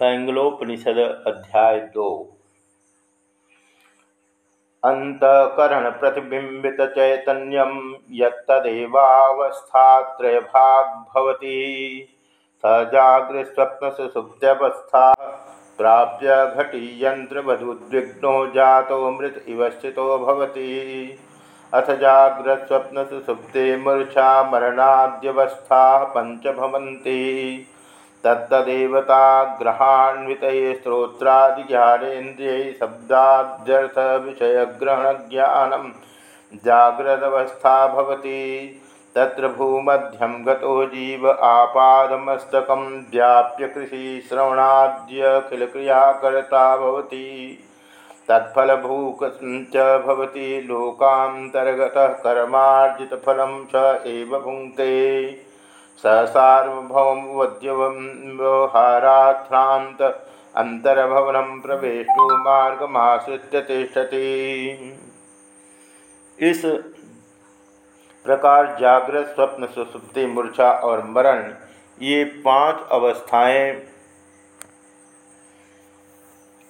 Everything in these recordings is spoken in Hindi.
पैंगलोपनिषद अध्याय दो। अंतकरण प्रतिबिंबित चैतन्यम यदेवावस्थात्रयभागवती स जागृस्वप्न सुसुप्त्यवस्था प्राप्य घटी यंत्रवदुद्विग्नो जातो मृत इव भवति। अथ जाग्रस्वप्न सुसुप्ते मूर्छा मरणाद्यवस्था पंच भवन्ति तत्तदेवताग्रहान्वित स्त्रोत्रादिज्ञानेन्द्रिय शब्दाद्यर्थ विषयग्रहण ज्ञानम जाग्रदवस्था भवति। तत्र भूमध्यम गतो जीव आपादमस्तक व्याप्य कृषि श्रवणाद्यखिलक्रियाकर्ता भवति। तत्फलभूक भवति, लोकान्तर्गतः कर्मार्जितफलं स एव भुङ्क्ते स सार्वभौमवद्यव्यवहाराथ्रांत अंतर्भवन प्रवेशु मार्गमाश्रित्य तिष्ठति। इस प्रकार जागृत स्वप्न, सुसुप्ति, मूर्छा और मरण, ये पाँच अवस्थाएँ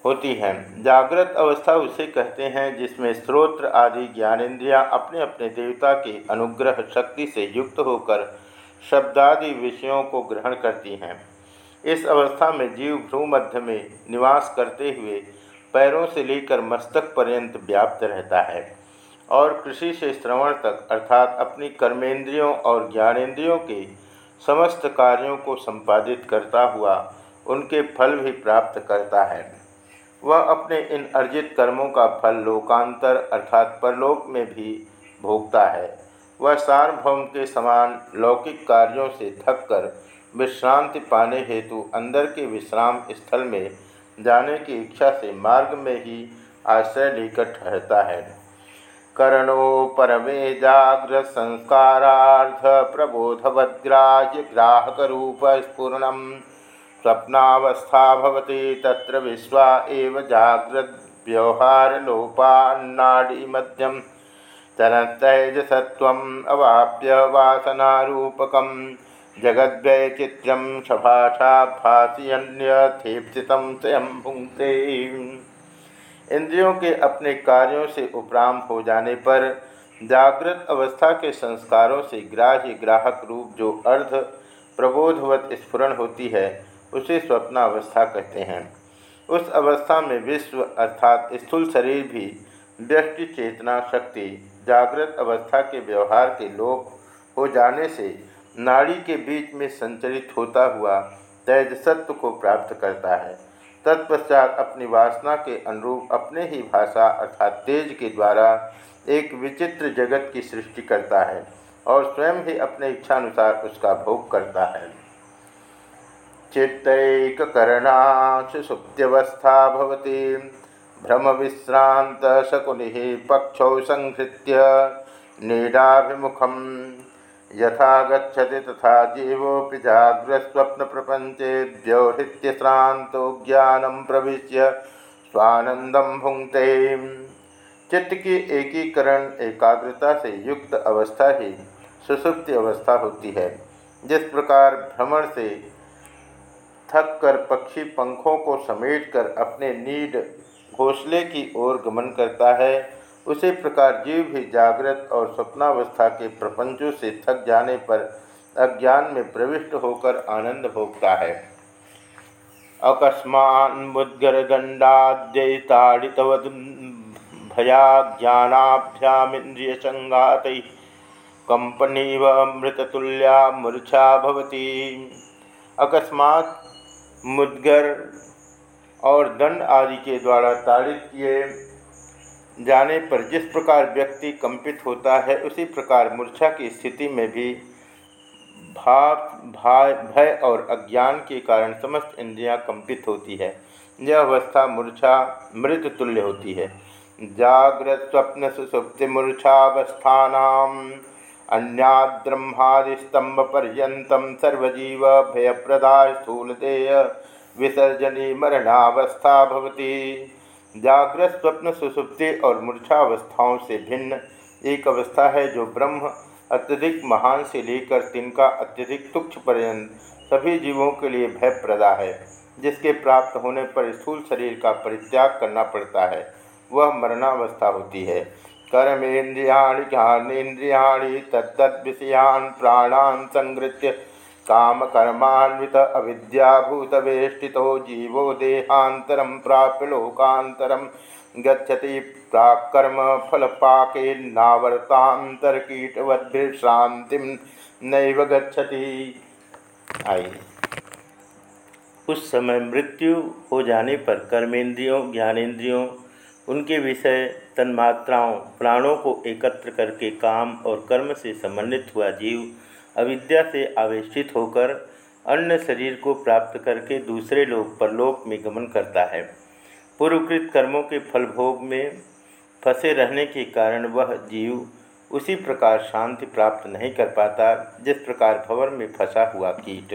होती हैं। जागृत अवस्था उसे कहते हैं जिसमें स्रोत्र आदि ज्ञानेन्द्रियाँ अपने अपने देवता की अनुग्रह शक्ति से युक्त होकर शब्दादि विषयों को ग्रहण करती हैं। इस अवस्था में जीव भ्रूमध्य में निवास करते हुए पैरों से लेकर मस्तक पर्यंत व्याप्त रहता है और कृषि से श्रवण तक, अर्थात अपनी कर्मेंद्रियों और ज्ञानेन्द्रियों के समस्त कार्यों को संपादित करता हुआ उनके फल भी प्राप्त करता है। वह अपने इन अर्जित कर्मों का फल लोकांतर, अर्थात परलोक में भी भोगता है। वह सार्वभौम के समान लौकिक कार्यों से थककर विश्रांति पाने हेतु अंदर के विश्राम स्थल में जाने की इच्छा से मार्ग में ही आश्रय लेकर ठहरता है। करणो परमे जाग्र संस्कारार्थ प्रबोधवद्राज्य ग्राहक रूप स्पूर्ण स्वप्नावस्था भवति तत्र विश्वा एव जाग्रद व्यवहार लोपान्नाड़ी मध्यम तरतैजसत्वम् अवाप्य वासनारूपकं जगद्वैचित्रं सभाषा भाषयन्यथेप्सितं स्वयं भुंगते इंद्रियों के अपने कार्यों से उपराम हो जाने पर जागृत अवस्था के संस्कारों से ग्राह्य ग्राहक रूप जो अर्ध प्रबोधवत स्फुरण होती है, उसे स्वप्नावस्था कहते हैं। उस अवस्था में विश्व अर्थात स्थूल शरीर भी व्यक्ति चेतना, शक्ति, जागृत अवस्था के व्यवहार के लोप हो जाने से नाड़ी के बीच में संचरित होता हुआ तेज सत्व को प्राप्त करता है। तत्पश्चात अपनी वासना के अनुरूप अपने ही भाषा अर्थात तेज के द्वारा एक विचित्र जगत की सृष्टि करता है और स्वयं ही अपने इच्छानुसार उसका भोग करता है। चित्तकरणा सुप्त्यवस्था भवती। भ्रम विश्रांत शकुनि पक्षौ संहृत्य नीडाभिमुखम यथा गच्छति तथा जीवोपि जाग्रस्वप्न प्रपंचे व्यवहृत्य श्रांतो ज्ञानम प्रविश्य स्वानंदम भुंगते चित्त की एकीकरण, एकाग्रता से युक्त अवस्था ही सुसुप्ति अवस्था होती है। जिस प्रकार भ्रमण से थक कर पक्षी पंखों को समेटकर अपने नीड घोंसले की ओर गमन करता है, उसी प्रकार जीव भी जागृत और स्वप्नावस्था के प्रपंचों से थक जाने पर अज्ञान में प्रविष्ट होकर आनंद भोगता है। ज्ञानाभ्यामिंद्रिय संगात कंपनीव मृततुल्या मूर्छा भवती। अकस्मात मुद्गर और दंड आदि के द्वारा ताड़ित किए जाने पर जिस प्रकार व्यक्ति कंपित होता है, उसी प्रकार मूर्छा की स्थिति में भी भाव भाय भय और अज्ञान के कारण समस्त इंद्रियाँ कंपित होती है। यह अवस्था मूर्छा, मृत तुल्य होती है। जागृत स्वप्न सुसुप्ति मूर्छावस्थान अन्याद्रह्मादिस्तंभ पर्यतम सर्वजीव भयप्रदा स्थूलदेय। विसर्जनी मरणावस्था भवती। जागृत स्वप्न सुसुप्ति और मूर्छावस्थाओं से भिन्न एक अवस्था है जो ब्रह्म, अत्यधिक महान से लेकर तिनका अत्यधिक तुक्ष पर्यंत सभी जीवों के लिए भय प्रदा है, जिसके प्राप्त होने पर स्थूल शरीर का परित्याग करना पड़ता है। वह मरणावस्था होती है। कर्मेन्द्रिया ज्ञानेन्द्रिया तत्त विषयान प्राणान संगृत्य काम कर्मान्वित अविद्याभूतवेष्टितो जीवो देहांतरम प्राप्य गच्छति प्राकर्म फलपाके नावर्तांतरकीटवद्भिश्रांति नैव गच्छति। आई। उस समय मृत्यु हो जाने पर कर्मेंद्रियों ज्ञानेन्द्रियों उनके विषय, तन्मात्राओं, प्राणों को एकत्र करके काम और कर्म से समन्वित हुआ जीव अविद्या से आवेशित होकर अन्य शरीर को प्राप्त करके दूसरे लोक परलोक में गमन करता है। पूर्वकृत कर्मों के फलभोग में फंसे रहने के कारण वह जीव उसी प्रकार शांति प्राप्त नहीं कर पाता, जिस प्रकार भवर में फंसा हुआ कीट।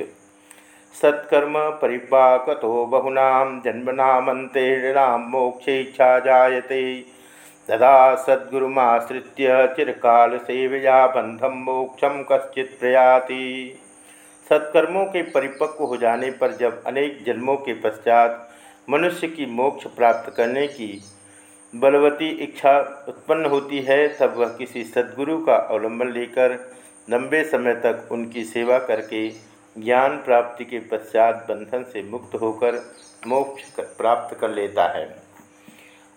सत्कर्म परिपाकतो बहुना जन्मनामंतेषां मोक्षेच्छा जायते। तदा सद्गुरुमाश्रित्य चिरकाल सेवया बंधम मोक्षम कश्चित प्रयाति। सत्कर्मों के परिपक्व हो जाने पर जब अनेक जन्मों के पश्चात मनुष्य की मोक्ष प्राप्त करने की बलवती इच्छा उत्पन्न होती है, तब वह किसी सद्गुरु का अवलंबन लेकर लंबे समय तक उनकी सेवा करके ज्ञान प्राप्ति के पश्चात बंधन से मुक्त होकर मोक्ष प्राप्त कर लेता है।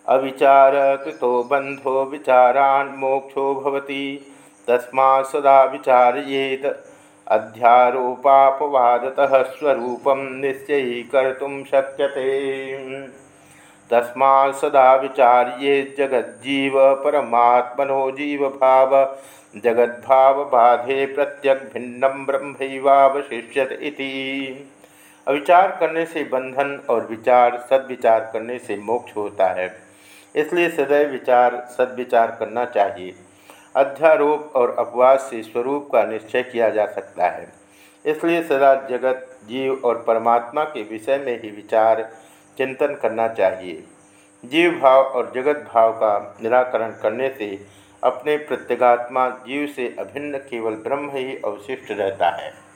अविचार कृतो बंधो विचारान मोक्षो भवति। तस्मा सदा विचार्येत। स्वरूपम निश्चय कर्तुम शक्यते। तस्मा सदा विचार्ये जगज्जीव परमात्मनो जीव भाव जगद्भाव बाधे प्रत्यक भिन्नम ब्रह्मवावशिष्यत इति। अविचार करने से बंधन और विचार, सद्विचार करने से मोक्ष होता है। इसलिए सदैव विचार, सद्विचार करना चाहिए। अध्यारोप और अपवाद से स्वरूप का निश्चय किया जा सकता है। इसलिए सदा जगत, जीव और परमात्मा के विषय में ही विचार, चिंतन करना चाहिए। जीव भाव और जगत भाव का निराकरण करने से अपने प्रत्यगात्मा जीव से अभिन्न केवल ब्रह्म ही अवशिष्ट रहता है।